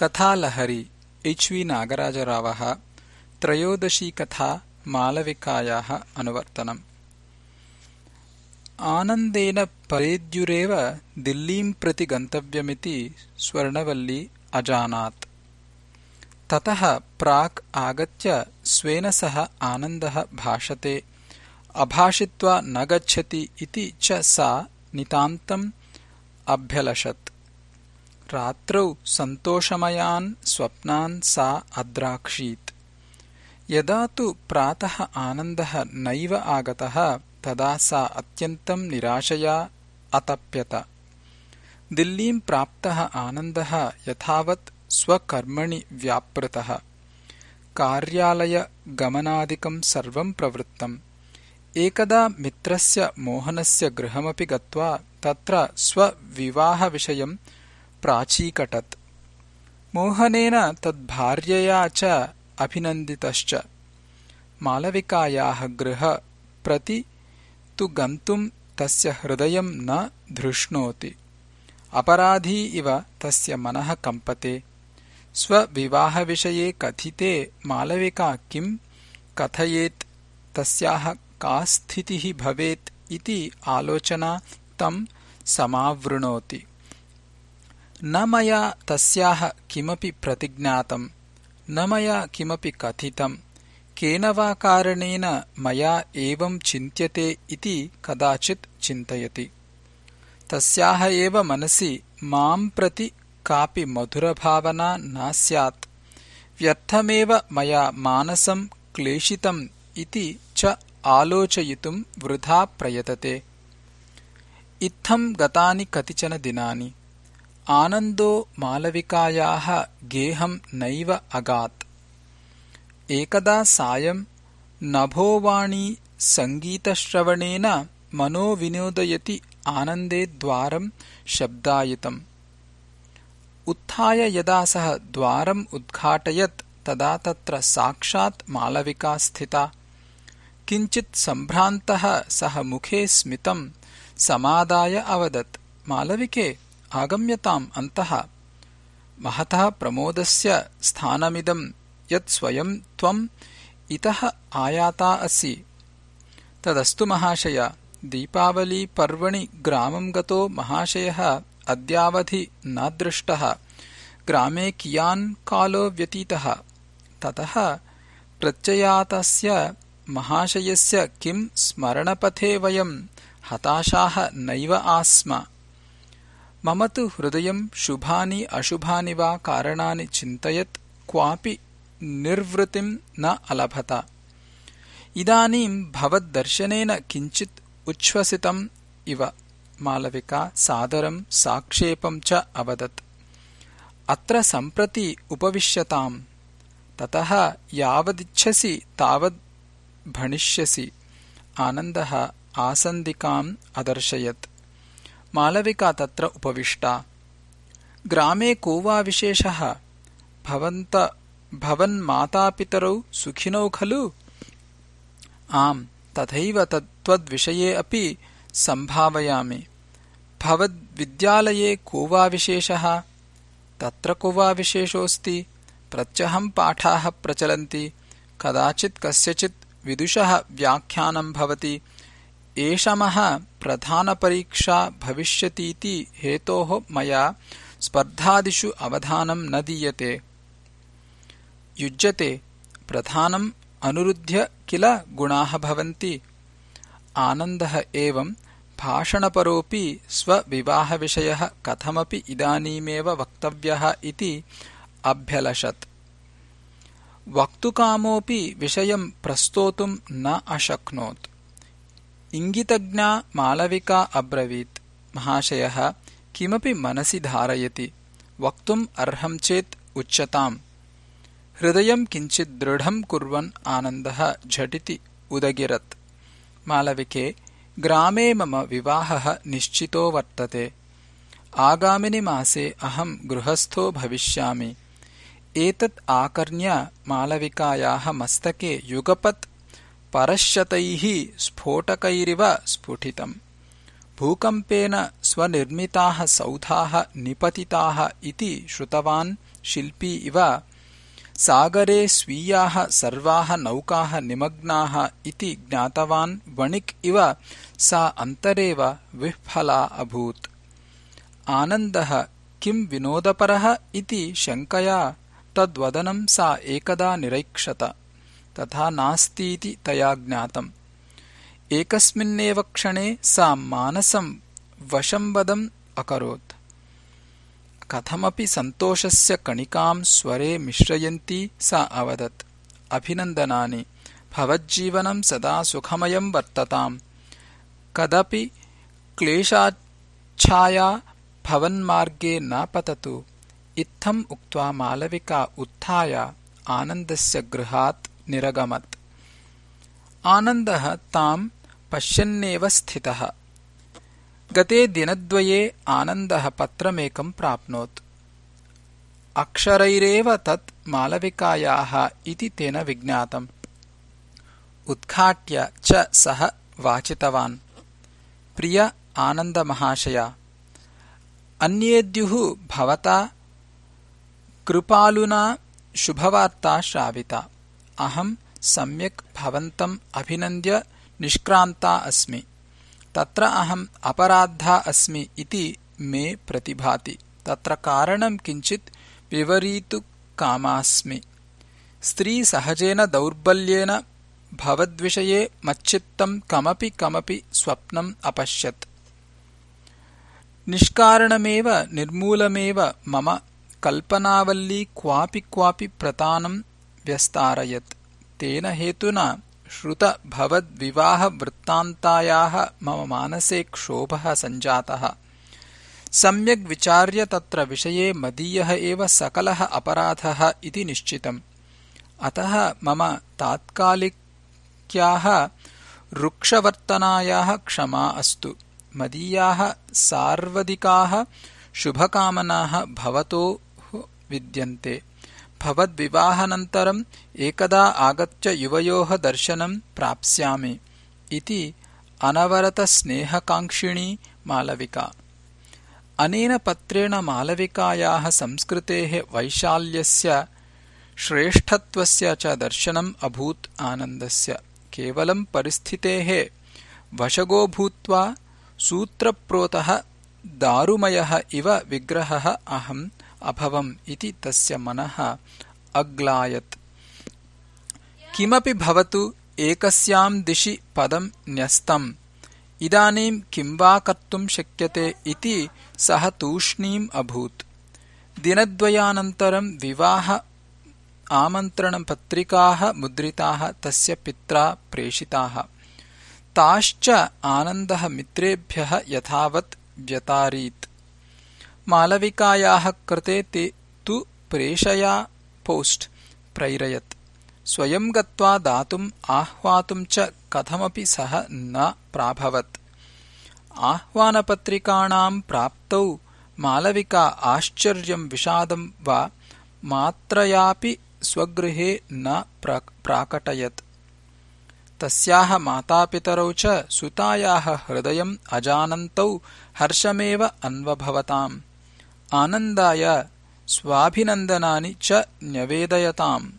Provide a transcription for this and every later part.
कथालहरी H वि नागराजरावः त्रयोदशी कथा मालविकायाः अनुवर्तनम्। आनन्देन परेद्युरेव दिल्लीम् प्रति गन्तव्यमिति स्वर्णवल्ली अजानात्। ततः प्राक् आगत्य स्वेन सह आनन्दः भाषते अभाषित्वा न गच्छति इति च सा नितान्तम् अभ्यलषत् रात्रौ सन्तोषमयान् स्वप्नान् सा अद्राक्षीत्। यदा तु प्रातः आनन्दः नैव आगतः तदा सा अत्यन्तम् निराशया अतप्यत। दिल्लीम् प्राप्तः आनन्दः यथावत् स्वकर्मणि व्यापृतः। कार्यालयगमनादिकम् सर्वम् प्रवृत्तम्। एकदा मित्रस्य मोहनस्य गृहमपि गत्वा तत्र स्वविवाहविषयम् प्राचीकटत्। मोहनेन तद्भार्यया च अभिनन्दितश्च। मालविकायाः गृह प्रति तु गन्तुम् तस्य हृदयम् न धृष्णोति। अपराधी इव तस्य मनः कम्पते। स्वविवाहविषये कथिते मालविका किम् कथयेत् तस्याः का स्थितिः भवेत् इति आलोचना तम् समावृणोति न मया तस्याः किमपि प्रतिज्ञातम् न मया किमपि कथितम् केन वा कारणेन मया एवम् चिन्त्यते इति कदाचित् चिन्तयति। तस्याः एव मनसि माम् प्रति कापि मधुरभावना न स्यात् व्यर्थमेव मया मानसम् क्लेशितम् इति च आलोचयितुम् वृथा प्रयतते। इत्थम् गतानि कतिचन दिनानि आनन्दो मालविकायाः गेहम् नैव अगात्। एकदा सायम् नभोवाणी सङ्गीतश्रवणेन मनोविनोदयति आनन्दे द्वारम् शब्दायितम्। उत्थाय यदा सः द्वारम् उद्घाटयत् तदा तत्र साक्षात् मालविका स्थिता। किञ्चित् सम्भ्रान्तः सः मुखे स्मितम् समादाय अवदत् मालविके आगम्यताम् अन्तः। महतः प्रमोदस्य स्थानमिदम् यत् स्वयम् त्वम् इतः आयाता असि। तदस्तु महाशय दीपावलीपर्वणि ग्रामम् गतो महाशयः अद्यावधि न दृष्टः ग्रामे कियान् कालो व्यतीतः। ततः प्रत्ययातस्य महाशयस्य किम् स्मरणपथे वयम् हताशाः नैव आस्म मम तु हृदयम् शुभानि अशुभानि वा कारणानि चिन्तयत् क्वापि निर्वृतिम् न अलभत। इदानीम् भवद्दर्शनेन किञ्चित् उच्छ्वसितम् इव। मालविका सादरम् साक्षेपम् च अवदत्। अत्र सम्प्रति उपविश्यताम्। ततः यावदिच्छसि तावद् भणिष्यसि। आनन्दः आसन्दिकाम् अदर्शयत् मालविका तत्र उपविष्टा। ग्रामे को वा भवन्मातापितरौ सुखिनौ खलु? आम् तथैव त्वद्विषये अपि सम्भावयामि। भवद्विद्यालये को वा विशेषः। तत्र को वा विशेषोऽस्ति। प्रत्यहम् पाठाः प्रचलन्ति। कदाचित् कस्यचित् विदुषः व्याख्यानम् भवति एषमः प्रधानपरीक्षा भविष्यतीति हेतोः मया स्पर्धादिषु अवधानम् न दीयते। युज्यते प्रधानम् अनुरुध्य किल गुणाः भवन्ति? आनन्दः एवम् भाषणपरोऽपि स्वविवाहविषयः कथमपि इदानीमेव वक्तव्यः इति अभ्यलषत्। वक्तुकामोऽपि विषयम् प्रस्तोतुम् न अशक्नोत् इङ्गितज्ञा मालविका अब्रवीत्। महाशयः किमपि मनसि धारयति। वक्तुम् अर्हम् चेत् उच्यताम्। हृदयम् किञ्चित् दृढम् कुर्वन् आनन्दः झटिति उदगिरत्। मालविके ग्रामे मम विवाहः निश्चितो वर्तते। आगामिनि मासे अहम् गृहस्थो भविष्यामि। एतत् आकर्ण्य मालविकायाः मस्तके युगपत् परश्यतैः स्फोटकैरिव स्फुटितम्। भूकम्पेन स्वनिर्मिताः सौधाः निपतिताः इति श्रुतवान् शिल्पी इव सागरे स्वीयाः सर्वाः नौकाः निमग्नाः इति ज्ञातवान् वणिक् इव सा अन्तरेव विह्वला अभूत्। आनन्दः किम् विनोदपरः इति शङ्कया तद्वदनं सा एकदा निरैक्षत तथा नास्तीति तया ज्ञातम्। एकस्मिन्नेव क्षणे सा मानसं वशंवदम् अकरोत्। कथमपि सन्तोषस्य कणिकाम् स्वरे मिश्रयन्ती सा अवदत्। अभिनन्दनानि। भवज्जीवनं सदा सुखमयम् वर्तताम्। कदपि क्लेशाच्छाया भवन्मार्गे न पततु इत्थम् उक्त्वा मालविका उत्थाय आनन्दस्य गृहात् निरगमत्। आनन्दः ताम् पश्यन्नेव स्थितः। गते दिनद्वये आनन्दः पत्रमेकम् प्राप्नोत्। अक्षरैरेव तत् मालविकायाः इति तेन विज्ञातम्। उद्घाट्य च सः वाचितवान्। प्रिय आनन्दमहाशया अन्येद्युः भवता कृपालुना शुभवार्ता श्राविता अहम् सम्यक् भवन्तम् अभिनन्द्य निष्क्रान्ता अस्मि। तत्र अहम् अपराधा अस्मि इति मे प्रतिभाति। तत्र कारणं किञ्चित् विवरीतुकामास्मि स्त्रीसहजेन दौर्बल्येन भवद्विषये मच्चित्तम् कमपि कमपि स्वप्नम् अपश्यत्। निष्कारणमेव निर्मूलमेव मम कल्पनावल्ली क्वापि क्वापि प्रतानम् व्यस्तारयत्। तेन हेतुना श्रुतभवद्विवाहवृत्तान्तायाः मम मानसे क्षोभः सञ्जातः। सम्यग् विचार्य तत्र विषये मदीयः एव सकलः अपराधः इति निश्चितम्। अतः मम तात्कालिक्याः रुक्षवर्तनायाः क्षमा अस्तु। मदीयाः सार्वदिकाः शुभकामनाः भवतो विद्यन्ते भवद्विवाहानन्तरम् एकदा आगत्य युवयोः दर्शनं प्राप्स्यामि इति अनवरतस्नेहकाङ्क्षिणी मालविका। अनेन पत्रेण मालविकायाः संस्कृतेः वैशाल्यस्य श्रेष्ठत्वस्य च दर्शनम् अभूत् आनन्दस्य। केवलं परिस्थितेः वशगो भूत्वा सूत्रप्रोतः दारुमयः इव विग्रहः अहम् अभवम् इति तस्य मनः अग्लायत्। किमपि भवतु एकस्याम् दिशि पदम् न्यस्तम्। इदानीम् किम् वा कर्तुम् शक्यते इति सः तूष्णीम् अभूत्। दिनद्वयानन्तरम् विवाह आमन्त्रणपत्रिकाः मुद्रिताः तस्य पित्रा प्रेषिताः। ताश्च आनन्दः मित्रेभ्यः यथावत् व्यतारीत् मालविकायाः कृते ते तु प्रेषया पोस्ट् प्रैरयत्। स्वयं गत्वा दातुम् आह्वातुम् च कथमपि सः न प्राभवत्। आह्वानपत्रिकाणाम् प्राप्तौ मालविका आश्चर्यम् विषादम् वा मात्रयापि स्वगृहे न प्राकटयत्। तस्याः मातापितरौ च सुतायाः हृदयम् अजानन्तौ हर्षमेव अन्वभवताम् आनन्दाय स्वाभिनन्दनानि च न्यवेदयताम्।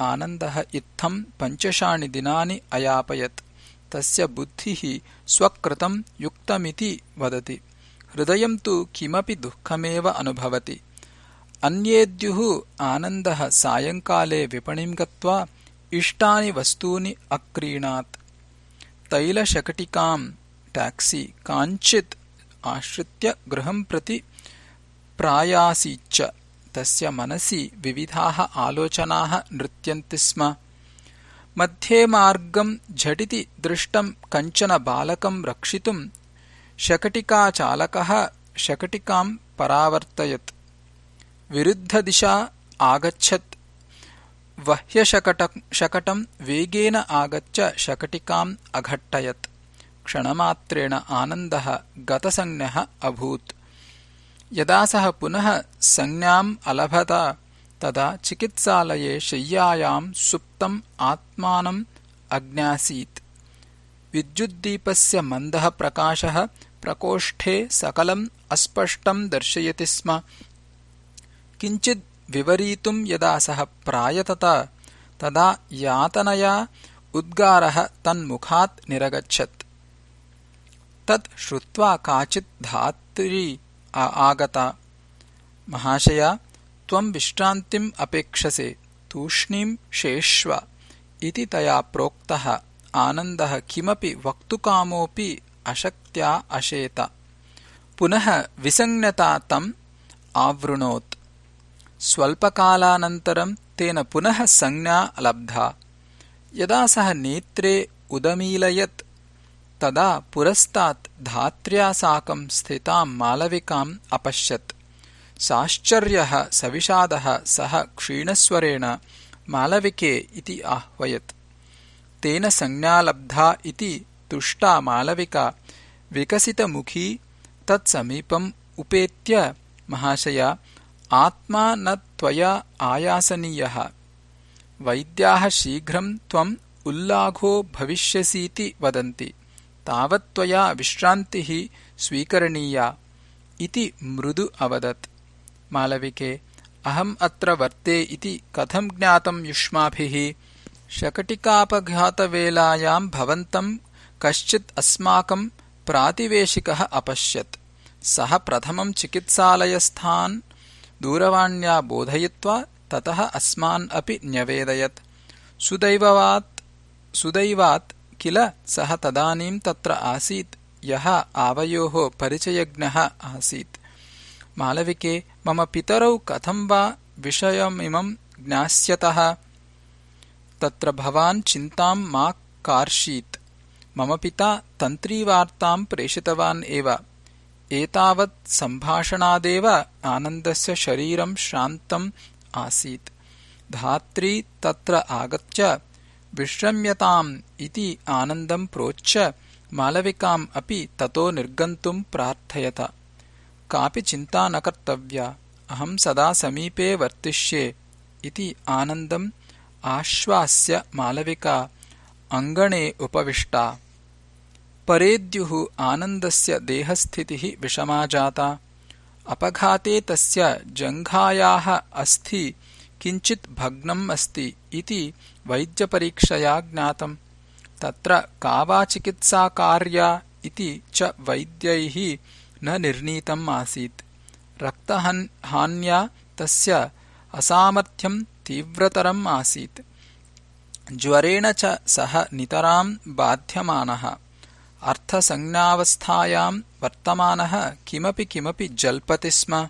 आनन्दः इत्थम् पञ्चषाणि दिनानि अयापयत्। तस्य बुद्धिः स्वकृतम् युक्तमिति वदति। हृदयम् तु किमपि दुःखमेव अनुभवति। अन्येद्युः आनन्दः सायङ्काले विपणिम् गत्वा इष्टानि वस्तूनि अक्रीणात्। तैलशकटिकाम् टाक्सी काञ्चित् आश्रित्य गृहम् प्रति प्रायासीच्च तस्य मनसि विविधाः आलोचनाः नृत्यन्ति स्म। मध्ये मार्गम् झटिति दृष्टम् कञ्चन बालकम् रक्षितुम् शकटिकाचालकः शकटिकाम् परावर्तयत्। विरुद्धदिशा आगच्छत्। वह्यशकटम् वेगेन आगत्य शकटिकाम् अघट्टयत्। क्षणमात्रेण आनन्दः गतसंज्ञः अभूत् यदा सः पुनः संज्ञाम् अलभत तदा चिकित्सालये शय्यायाम् सुप्तम् आत्मानम् अज्ञासीत्। विद्युद्दीपस्य मन्दः प्रकाशः प्रकोष्ठे सकलम् अस्पष्टम् दर्शयति स्म। किञ्चिद् विवरीतुम् यदा सः प्रायतत तदा यातनया उद्गारः तन्मुखात् निरगच्छत्। तत् श्रुत्वा काचित् धात्री आगता। महाशया त्वम् विश्रान्तिम् अपेक्षसे तूष्णीम् शेष्व। इति तया प्रोक्तः। आनन्दः किमपि वक्तुकामोऽपि अशक्त्या अशेत। पुनः विसञ्ज्ञता तम् आवृणोत्। स्वल्पकालानन्तरम् तेन पुनः संज्ञा लब्धा। यदा सः नेत्रे उदमीलयत् तदा पुरस्तात् धात्र्या साकम् स्थिताम् मालविकाम् अपश्यत्। साश्चर्यः सविषादः सः क्षीणस्वरेण मालविके इति आह्वयत्। तेन संज्ञा लब्धा इति तुष्टा मालविका विकसितमुखी तत्समीपम् उपेत्य महाशया आत्मा न त्वया आयासनीयः। वैद्याः शीघ्रम् त्वम् उल्लाघो भविष्यसीति वदन्ति तावत् त्वया विश्रान्तिः स्वीकरणीया इति मृदु अवदत्। मालविके अहम् अत्र वर्ते इति कथम् ज्ञातम् युष्माभिः? शकटिकापघातवेलायाम् भवन्तम् कश्चित् अस्माकम् प्रातिवेशिकः अपश्यत्। सः प्रथमम् चिकित्सालयस्थान् दूरवाण्या बोधयित्वा ततः अस्मान् अपि न्यवेदयत्। सुदैवात् किल सः तदानीम् तत्र आसीत्। यः आवयोः परिचयज्ञः आसीत्। मालविके मम पितरौ कथम् वा विषयमिमम् ज्ञास्यतः। तत्र भवान् चिन्ताम् मा कार्षीत्। मम पिता तन्त्रीवार्ताम् प्रेषितवान् एव। एतावत् सम्भाषणादेव आनन्दस्य शरीरम् श्रान्तम् आसीत्। धात्री तत्र आगत्य विश्रम्यताम् इति आनन्दम् प्रोच्य मालविकाम् अपि ततो निर्गन्तुम् प्रार्थयत। कापि चिन्ता न कर्तव्या अहम् सदा समीपे वर्तिष्ये इति आनन्दम् आश्वास्य मालविका अङ्गणे उपविष्टा। परेद्युः आनन्दस्य देहस्थितिः विषमा जाता। अपघाते तस्य जङ्घायाः अस्थि किञ्चित् भग्नम् अस्ति इति वैद्यपरीक्षया ज्ञातम्। तत्र का वा चिकित्सा कार्या इति च वैद्यैः न निर्णीतम् आसीत्। रक्तहान्या तस्य असामर्थ्यम् तीव्रतरम् आसीत्। ज्वरेण च सः नितराम् बाध्यमानः। अर्थसंज्ञावस्थायाम् वर्तमानः किमपि किमपि जल्पति स्म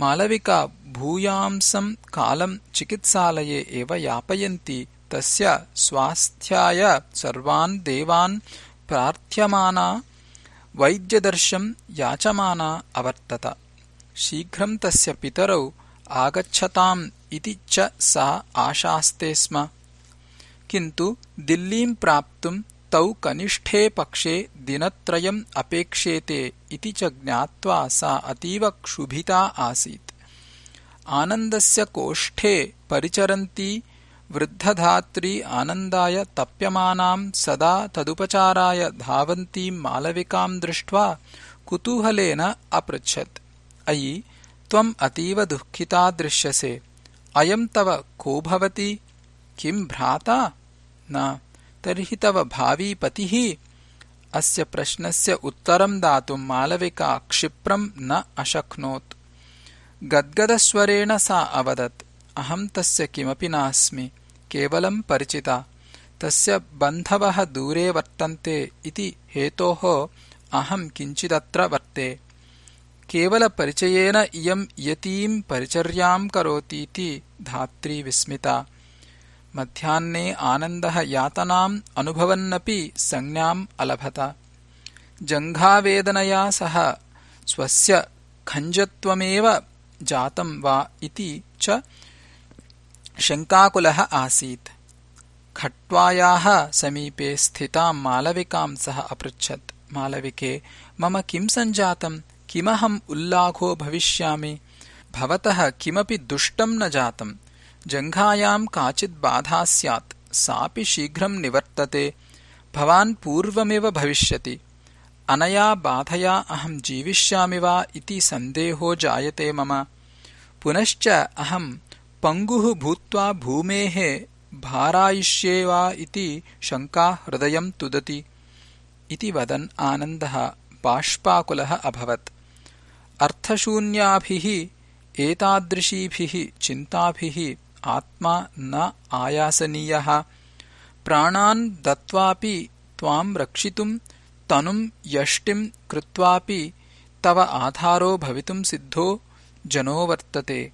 मालविका भूयांसम् कालम् चिकित्सालये एव यापयन्ती तस्य स्वास्थ्याय सर्वान् देवान् प्रार्थ्यमाना वैद्यदर्शम् याचमाना अवर्तत। शीघ्रम् तस्य पितरौ आगच्छताम् इति च सा आशास्ते स्म। किन्तु दिल्लीम् प्राप्तुम् तौ कनिष्ठे पक्षे दिनत्रयम् अपेक्षेते इति च ज्ञात्वा सा अतीव क्षुभिता आसीत्। आनन्दस्य कोष्ठे परिचरन्ती वृद्धधात्री आनन्दाय तप्यमानाम् सदा तदुपचाराय धावन्तीम् मालविकाम् दृष्ट्वा कुतूहलेन अपृच्छत्। अयि त्वम् अतीव दुःखिता दृश्यसे। अयम् तव को भवति? किम् भ्राता? न। तर्हि तव भावी पतिः अस्य प्रश्नस्य उत्तरम् दातुम् मालविका क्षिप्रम् न अशक्नोत्। गद्गदस्वरेण सा अवदत् अहम् तस्य किमपि नास्मि केवलम् परिचिता। तस्य बन्धवः दूरे वर्तन्ते इति हेतोः अहम् किञ्चिदत्र वर्ते। केवलपरिचयेन इयम् यतीम् परिचर्याम् करोतीति धात्री विस्मिता मध्याह्ने आनन्दः यातनाम् अनुभवन्नपि संज्ञाम् अलभत। जङ्घावेदनया सह स्वस्य खञ्जत्वमेव जातम् वा इति च शङ्काकुलः आसीत्। खट्वायाः समीपे स्थिताम् मालविकाम् सः अपृच्छत्। मालविके मम किम् सञ्जातम् किमहम् उल्लाघो भविष्यामि? भवतः किमपि दुष्टम् न जातम् जङ्घायाम् काचिद्बाधा स्यात् सापि शीघ्रम् निवर्तते। भवान् पूर्वमेव भविष्यति। अनया बाधया अहम् जीविष्यामि वा इति सन्देहो जायते मम। पुनश्च अहम् पङ्गुः भूत्वा भूमेः भारायिष्ये वा इति शङ्का हृदयम् तुदति। इति वदन् आनन्दः। बाष्पाकुलः अभवत्। अर्थशून्याभिः एतादृशीभिः चिन्ताभिः आत्मा न आयासनीयः। प्राणान् दत्त्वापि त्वाम् रक्षितुम् तनुम् यष्टिम् कृत्वापि तव आधारो भवितुम् सिद्धो जनो वर्तते।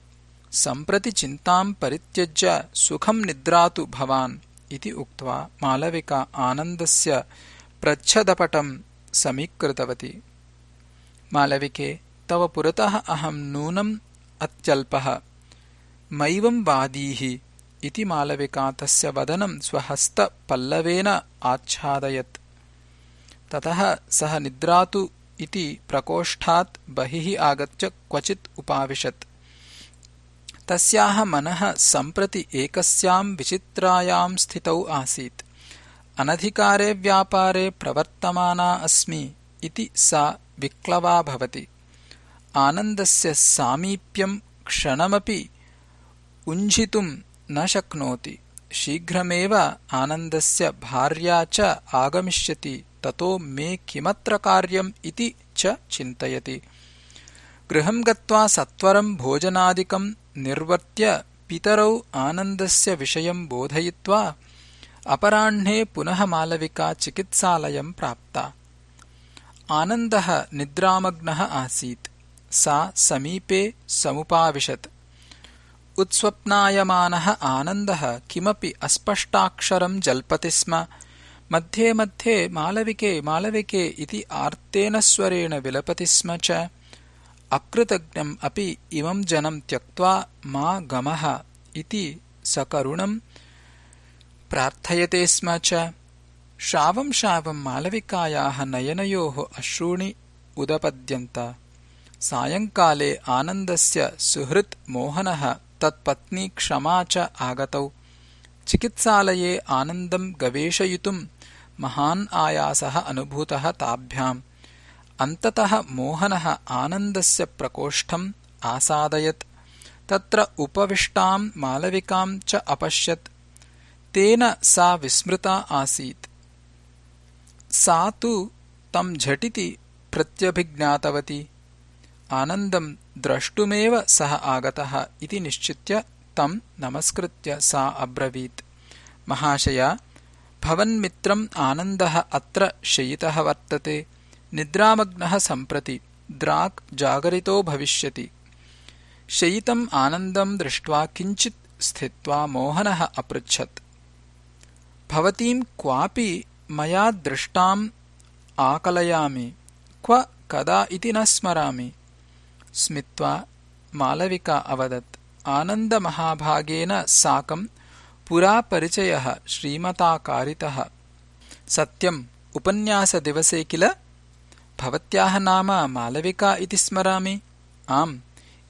सम्प्रति चिन्ताम् परित्यज्य सुखम् निद्रातु भवान् इति उक्त्वा मालविका आनन्दस्य प्रच्छदपटम् समीकृतवती। मालविके तव पुरतः अहम् नूनम् अत्यल्पः मैवम् वादीः इति मालविका तस्य वदनम् स्वहस्तपल्लवेन आच्छादयत्। ततः सः निद्रातु इति प्रकोष्ठात् बहिः आगत्य क्वचित् उपाविशत्। तस्याः मनः सम्प्रति एकस्याम् विचित्रायाम् स्थितौ आसीत्। अनधिकारे व्यापारे प्रवर्तमाना अस्मि इति सा विक्लवा भवति। आनन्दस्य सामीप्यम् क्षणमपि उञ्झितुम् न शक्नोति। शीघ्रमेव आनन्दस्य भार्या च आगमिष्यति ततो मे किमत्र कार्यम् इति च चिन्तयति। गृहम् गत्वा सत्वरम् भोजनादिकम् निर्वर्त्य पितरौ आनन्दस्य विषयम् बोधयित्वा अपराह्णे पुनः मालविका चिकित्सालयम् प्राप्ता। आनन्दः निद्रामग्नः आसीत्। सा समीपे समुपाविशत् उत्स्वप्नायमानः आनन्दः किमपि अस्पष्टाक्षरम् जल्पति स्म। मध्ये मध्ये मालविके मालविके इति आर्तेन स्वरेण विलपति स्म च। अकृतज्ञम् अपि इमम् जनम् त्यक्त्वा मा गमः इति सकरुणम् प्रार्थयते स्म च। श्रावम् श्रावम् मालविकायाः नयनयोः अश्रूणि उदपद्यन्त। सायङ्काले आनन्दस्य सुहृत् मोहनः तत्पत्नी क्षमा च आगतौ। चिकित्सालये आनन्दम् गवेषयितुम् महान् आयासः अनुभूतः ताभ्याम्। अन्ततः मोहनः आनन्दस्य प्रकोष्ठम् आसादयत्। तत्र उपविष्टाम् मालविकाम् च अपश्यत्। तेन सा विस्मृता आसीत्। सा तु तम् झटिति प्रत्यभिज्ञातवती आनन्दम् द्रष्टुमेव सः आगतः इति निश्चित्य तम् नमस्कृत्य सा अब्रवीत्। महाशय भवन्मित्रम् आनन्दः अत्र शयितः वर्तते निद्रामग्नः सम्प्रति द्राक् जागरितो भविष्यति। शयितम् आनन्दम् दृष्ट्वा किञ्चित् स्थित्वा मोहनः अपृच्छत्। भवतीम् क्वापि मया दृष्टाम् आकलयामि क्व कदा इति न स्मरामि स्मित्वा मालविका अवदत् आनन्दमहाभागेन साकम् पुरा परिचयः श्रीमता कारितः सत्यम् उपन्यासदिवसे किल? भवत्याः नाम मालविका इति स्मरामि। आम्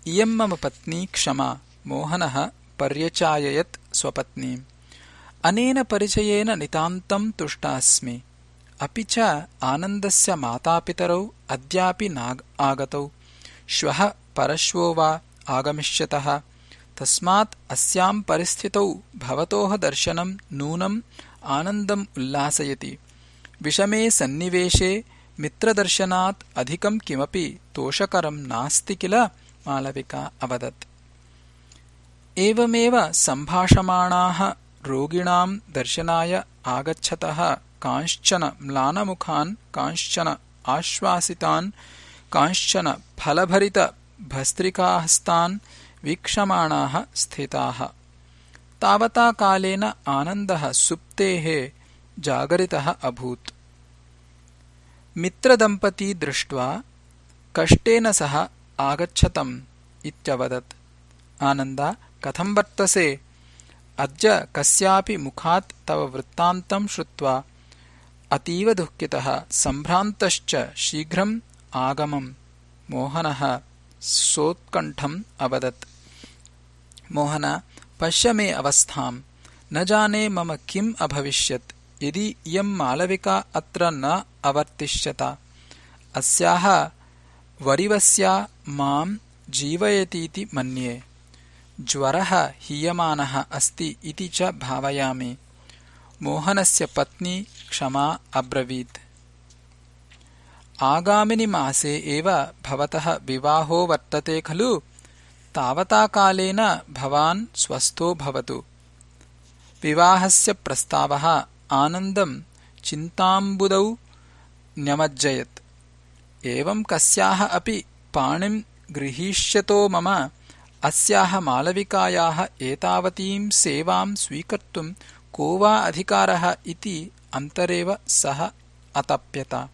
इयम् मम पत्नी क्षमा मोहनः पर्यचाययत् स्वपत्नीम् अनेन परिचयेन नितान्तम् तुष्टास्मि। अपि च आनन्दस्य मातापितरौ अद्यापि नागतौ श्वः परश्वो वा आगमिष्यतः। तस्मात् अस्याम् परिस्थितौ भवतोः दर्शनम् नूनम् आनन्दम् उल्लासयति। विषमे सन्निवेशे मित्रदर्शनात् अधिकम् किमपि तोषकरम् नास्ति किल? मालविका अवदत्। एवमेव सम्भाषमाणाः रोगिणाम् दर्शनाय आगच्छतः कांश्चन म्लानमुखान् कांश्चन आश्वासितान् कांश्चन फलभरितभस्त्रिकाहस्तान् वीक्षमाणाः स्थिताः। तावता कालेन आनन्दः सुप्तेः जागरितः अभूत्। मित्रदम्पती दृष्ट्वा कष्टेन सह आगच्छतम् इत्यवदत्। आनन्द कथम् वर्तसे? अद्य कस्यापि मुखात् तव वृत्तान्तम् श्रुत्वा अतीव दुःखितः सम्भ्रान्तश्च शीघ्रम् आगमम् मोहनः सोत्कण्ठम् अवदत्। मोहन पश्य मे अवस्थाम् न जाने मम किम् अभविष्यत्। यदि इयम् मालविका अत्र न अवर्तिष्यत। अस्याः वरिवस्या माम् जीवयतीति मन्ये। ज्वरः हीयमानः अस्ति इति च भावयामि। मोहनस्य पत्नी क्षमा अब्रवीत् आगामिनि मासे एव भवतः विवाहो वर्तते खलु। तावता कालेन भवान् स्वस्थो भवतु। विवाहस्य प्रस्तावः आनन्दम् चिन्ताम्बुदौ न्यमज्जयत्। एवम् कस्याः अपि पाणिम् गृहीष्यतो मम अस्याः मालविकायाः एतावतीम् सेवाम् स्वीकर्तुम् को वा अधिकारः इति अन्तरेव सः अतप्यत